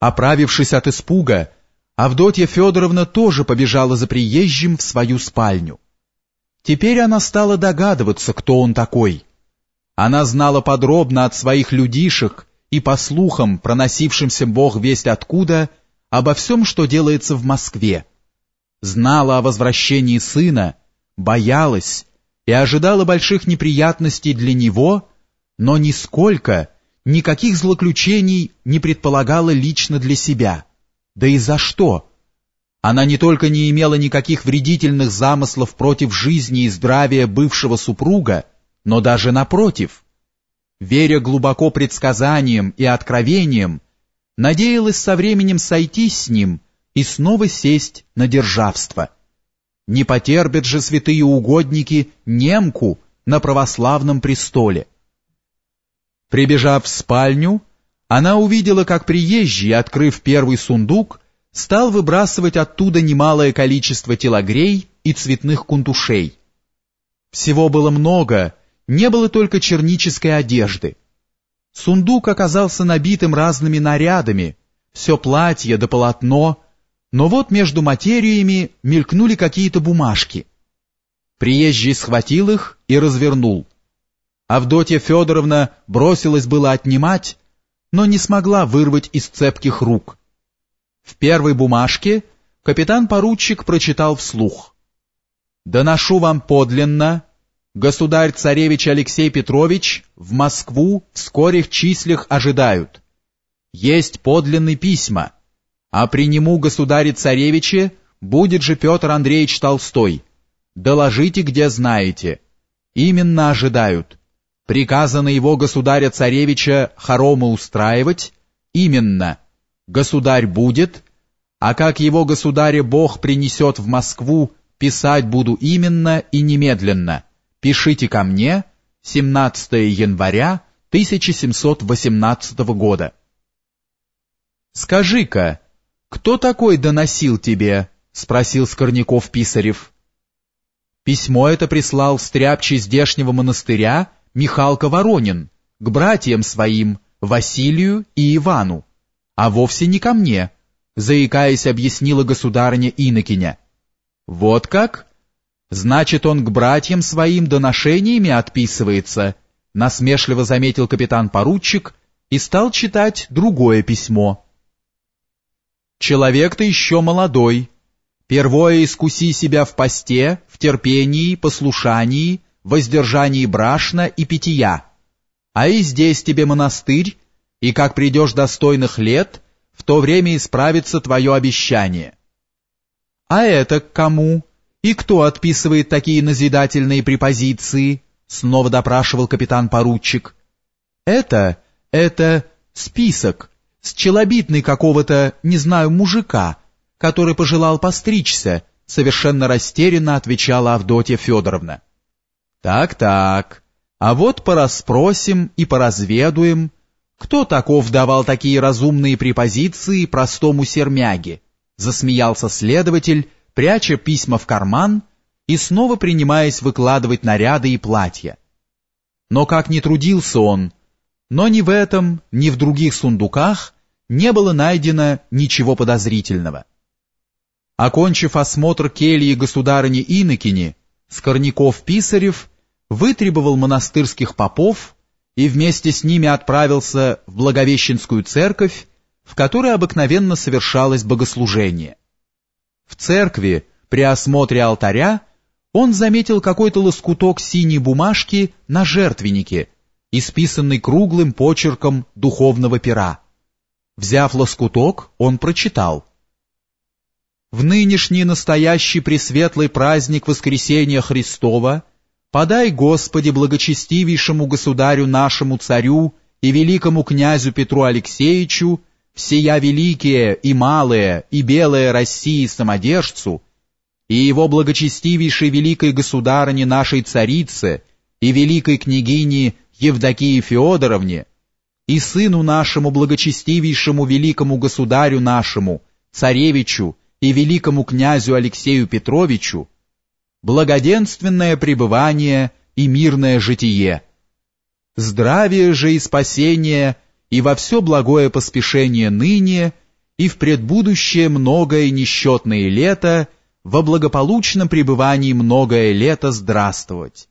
Оправившись от испуга, Авдотья Федоровна тоже побежала за приезжим в свою спальню. Теперь она стала догадываться, кто он такой. Она знала подробно от своих людишек и по слухам, проносившимся бог весть откуда, обо всем, что делается в Москве. Знала о возвращении сына, боялась и ожидала больших неприятностей для него, но нисколько никаких злоключений не предполагала лично для себя. Да и за что? Она не только не имела никаких вредительных замыслов против жизни и здравия бывшего супруга, но даже напротив. Веря глубоко предсказаниям и откровениям, надеялась со временем сойтись с ним и снова сесть на державство. Не потерпят же святые угодники немку на православном престоле. Прибежав в спальню, она увидела, как приезжий, открыв первый сундук, стал выбрасывать оттуда немалое количество телогрей и цветных кунтушей. Всего было много, не было только чернической одежды. Сундук оказался набитым разными нарядами, все платье да полотно, но вот между материями мелькнули какие-то бумажки. Приезжий схватил их и развернул. Авдотья Федоровна бросилась было отнимать, но не смогла вырвать из цепких рук. В первой бумажке капитан-поручик прочитал вслух. «Доношу вам подлинно, государь-царевич Алексей Петрович в Москву в скорых числях ожидают. Есть подлинные письма, а при нему государе-царевиче будет же Петр Андреевич Толстой. Доложите, где знаете. Именно ожидают приказано его государя-царевича хоромы устраивать, именно «Государь будет», а как его государя Бог принесет в Москву, писать буду именно и немедленно. Пишите ко мне, 17 января 1718 года. «Скажи-ка, кто такой доносил тебе?» — спросил Скорняков-Писарев. Письмо это прислал стряпчий здешнего монастыря Михалка Воронин к братьям своим, Василию и Ивану, а вовсе не ко мне, заикаясь, объяснила государыня Инокиня. Вот как? Значит, он к братьям своим доношениями отписывается, насмешливо заметил капитан-поручик и стал читать другое письмо. Человек-то еще молодой. Первое искуси себя в посте, в терпении, послушании, воздержании брашна и питья. А и здесь тебе монастырь, и как придешь достойных лет, в то время исправится твое обещание. А это к кому? И кто отписывает такие назидательные препозиции? Снова допрашивал капитан-поручик. Это, это список с челобитной какого-то, не знаю, мужика, который пожелал постричься, совершенно растерянно отвечала Авдотья Федоровна. Так-так, а вот порасспросим и поразведуем, кто таков давал такие разумные препозиции простому сермяге, засмеялся следователь, пряча письма в карман и снова принимаясь выкладывать наряды и платья. Но как ни трудился он, но ни в этом, ни в других сундуках не было найдено ничего подозрительного. Окончив осмотр кельи государыни Инокини, Скорняков-Писарев вытребовал монастырских попов и вместе с ними отправился в Благовещенскую церковь, в которой обыкновенно совершалось богослужение. В церкви при осмотре алтаря он заметил какой-то лоскуток синей бумажки на жертвеннике, исписанный круглым почерком духовного пера. Взяв лоскуток, он прочитал в нынешний настоящий пресветлый праздник Воскресения Христова подай, Господи, благочестивейшему государю нашему царю и великому князю Петру Алексеевичу, всея великие и малые и белые России самодержцу, и его благочестивейшей великой государыне нашей царице и великой княгине Евдокии Феодоровне, и сыну нашему благочестивейшему великому государю нашему, царевичу, и великому князю Алексею Петровичу благоденственное пребывание и мирное житие, здравие же и спасение и во все благое поспешение ныне и в предбудущее многое несчетное лето во благополучном пребывании многое лето здравствовать